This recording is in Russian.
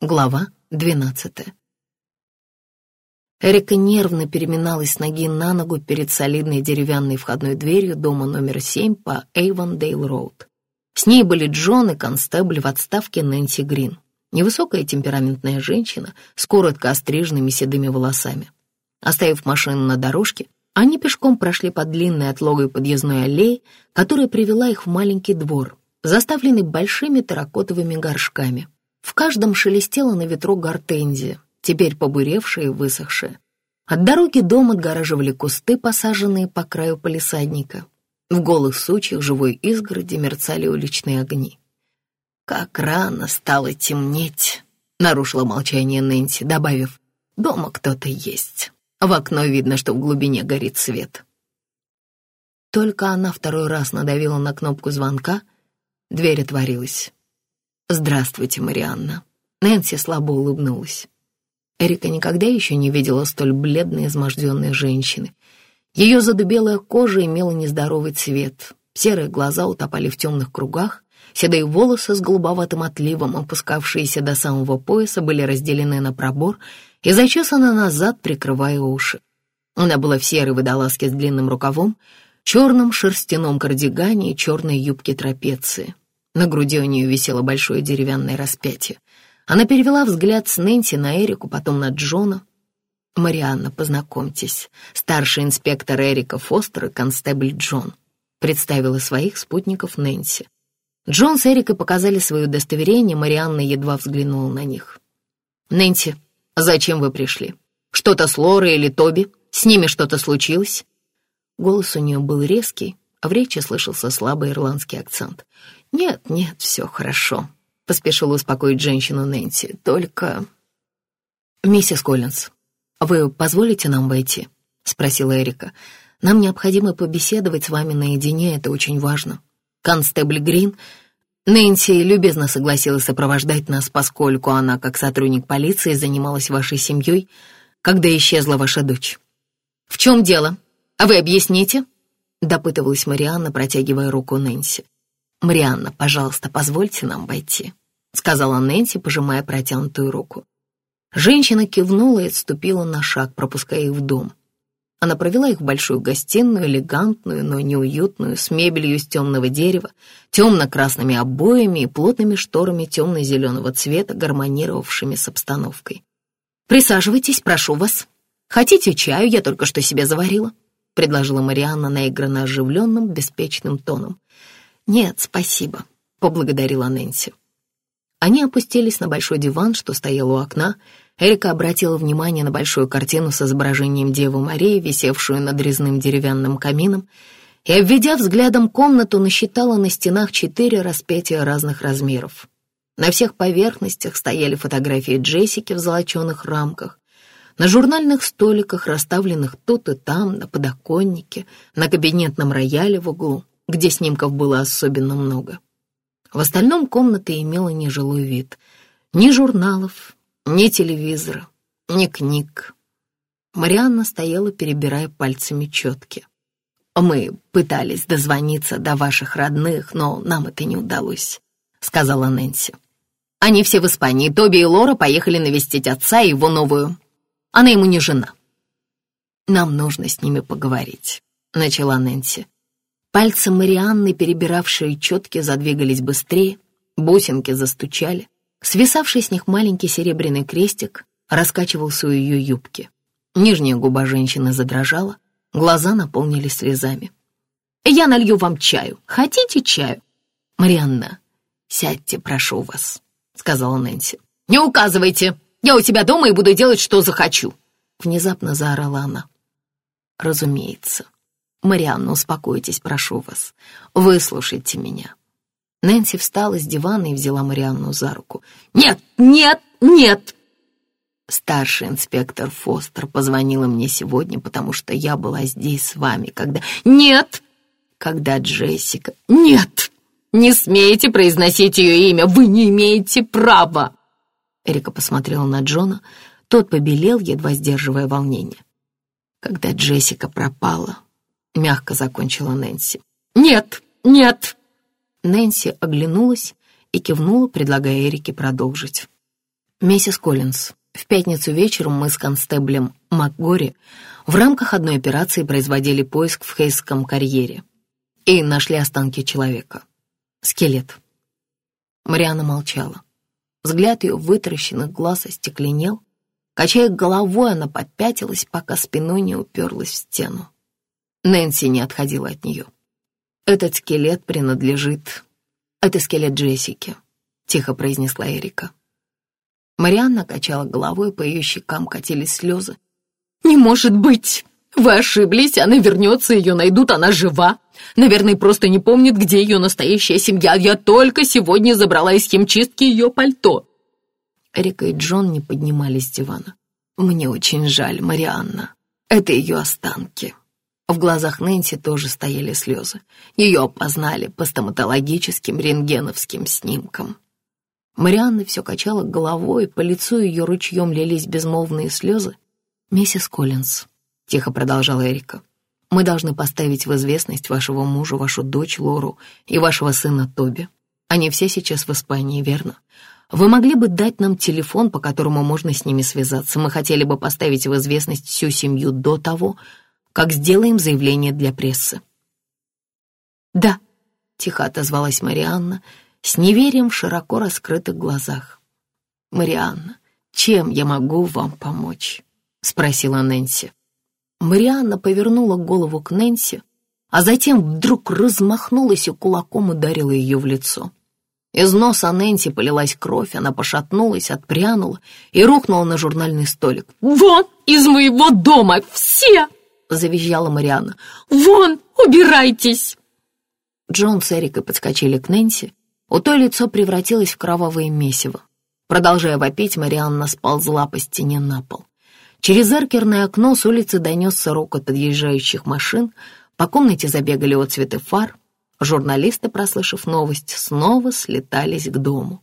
Глава двенадцатая. Эрика нервно переминалась ноги на ногу перед солидной деревянной входной дверью дома номер семь по Эйвондейл-Роуд. С ней были Джон и констебль в отставке Нэнси Грин, невысокая темпераментная женщина с коротко остриженными седыми волосами. Оставив машину на дорожке, они пешком прошли по длинной отлогой подъездной аллее, которая привела их в маленький двор, заставленный большими терракотовыми горшками. В каждом шелестела на ветру гортензия, теперь побуревшая и высохшая. От дороги дом отгораживали кусты, посаженные по краю полисадника. В голых сучьях живой изгороди мерцали уличные огни. «Как рано стало темнеть», — нарушила молчание Нэнси, добавив, «дома кто-то есть. В окно видно, что в глубине горит свет». Только она второй раз надавила на кнопку звонка, дверь отворилась. «Здравствуйте, Марианна». Нэнси слабо улыбнулась. Эрика никогда еще не видела столь бледной, изможденной женщины. Ее задубелая кожа имела нездоровый цвет, серые глаза утопали в темных кругах, седые волосы с голубоватым отливом, опускавшиеся до самого пояса, были разделены на пробор и зачесаны назад, прикрывая уши. Она была в серой водолазке с длинным рукавом, черном шерстяном кардигане и черной юбке трапеции. На груди у нее висело большое деревянное распятие. Она перевела взгляд с Нэнси на Эрику, потом на Джона. «Марианна, познакомьтесь, старший инспектор Эрика Фостер и констебль Джон», представила своих спутников Нэнси. Джон с Эрикой показали свое удостоверение, Марианна едва взглянула на них. «Нэнси, зачем вы пришли? Что-то с Лорой или Тоби? С ними что-то случилось?» Голос у нее был резкий, а в речи слышался слабый ирландский акцент. «Нет, нет, все хорошо», поспешила успокоить женщину Нэнси. «Только...» «Миссис Коллинз, вы позволите нам войти?» — спросила Эрика. «Нам необходимо побеседовать с вами наедине, это очень важно. Констебль Грин...» Нэнси любезно согласилась сопровождать нас, поскольку она, как сотрудник полиции, занималась вашей семьей, когда исчезла ваша дочь. «В чем дело? А вы объясните?» — допытывалась Марианна, протягивая руку Нэнси. «Марианна, пожалуйста, позвольте нам войти», — сказала Нэнси, пожимая протянутую руку. Женщина кивнула и отступила на шаг, пропуская их в дом. Она провела их в большую гостиную, элегантную, но неуютную, с мебелью из темного дерева, темно-красными обоями и плотными шторами темно-зеленого цвета, гармонировавшими с обстановкой. «Присаживайтесь, прошу вас. Хотите чаю? Я только что себе заварила», — предложила Марианна наигранно оживленным, беспечным тоном. «Нет, спасибо», — поблагодарила Нэнси. Они опустились на большой диван, что стоял у окна. Эрика обратила внимание на большую картину с изображением Девы Марии, висевшую над резным деревянным камином, и, обведя взглядом комнату, насчитала на стенах четыре распятия разных размеров. На всех поверхностях стояли фотографии Джессики в золоченых рамках, на журнальных столиках, расставленных тут и там, на подоконнике, на кабинетном рояле в углу где снимков было особенно много. В остальном комната имела нежилой вид. Ни журналов, ни телевизора, ни книг. Марианна стояла, перебирая пальцами четки. «Мы пытались дозвониться до ваших родных, но нам это не удалось», — сказала Нэнси. «Они все в Испании. Тоби и Лора поехали навестить отца и его новую. Она ему не жена». «Нам нужно с ними поговорить», — начала Нэнси. Пальцы Марианны, перебиравшие четки, задвигались быстрее, бусинки застучали. Свисавший с них маленький серебряный крестик раскачивался у ее юбки. Нижняя губа женщины задрожала, глаза наполнились слезами. «Я налью вам чаю. Хотите чаю?» «Марианна, сядьте, прошу вас», — сказала Нэнси. «Не указывайте! Я у тебя дома и буду делать, что захочу!» Внезапно заорала она. «Разумеется», «Марианна, успокойтесь, прошу вас. Выслушайте меня». Нэнси встала с дивана и взяла Марианну за руку. «Нет, нет, нет!» Старший инспектор Фостер позвонила мне сегодня, потому что я была здесь с вами, когда... «Нет!» Когда Джессика... «Нет! Не смеете произносить ее имя! Вы не имеете права!» Эрика посмотрела на Джона. Тот побелел, едва сдерживая волнение. Когда Джессика пропала, — мягко закончила Нэнси. «Нет, нет!» Нэнси оглянулась и кивнула, предлагая Эрике продолжить. Миссис Коллинз, в пятницу вечером мы с констеблем МакГори в рамках одной операции производили поиск в Хейском карьере и нашли останки человека. Скелет. Мариана молчала. Взгляд ее вытаращенных глаз остекленел. Качая головой, она попятилась, пока спиной не уперлась в стену. Нэнси не отходила от нее. «Этот скелет принадлежит... Это скелет Джессики», — тихо произнесла Эрика. Марианна качала головой, по ее щекам катились слезы. «Не может быть! Вы ошиблись, она вернется, ее найдут, она жива. Наверное, просто не помнит, где ее настоящая семья. Я только сегодня забрала из химчистки ее пальто». Эрика и Джон не поднимались с дивана. «Мне очень жаль, Марианна. Это ее останки». В глазах Нэнси тоже стояли слезы. Ее опознали по стоматологическим рентгеновским снимкам. Марианна все качала головой, по лицу ее ручьем лились безмолвные слезы. «Миссис Коллинз», — тихо продолжала Эрика, — «мы должны поставить в известность вашего мужа, вашу дочь Лору и вашего сына Тоби. Они все сейчас в Испании, верно? Вы могли бы дать нам телефон, по которому можно с ними связаться? Мы хотели бы поставить в известность всю семью до того, как сделаем заявление для прессы». «Да», — тихо отозвалась Марианна, — с неверием в широко раскрытых глазах. «Марианна, чем я могу вам помочь?» — спросила Нэнси. Марианна повернула голову к Нэнси, а затем вдруг размахнулась и кулаком ударила ее в лицо. Из носа Нэнси полилась кровь, она пошатнулась, отпрянула и рухнула на журнальный столик. «Вон из моего дома! Все!» — завизжала Марианна. «Вон! Убирайтесь!» Джон с Эрикой подскочили к Нэнси у той лицо превратилось в кровавое месиво. Продолжая вопить, Марианна сползла по стене на пол. Через эркерное окно с улицы донесся рокот отъезжающих машин, по комнате забегали отцветы фар. Журналисты, прослышав новость, снова слетались к дому.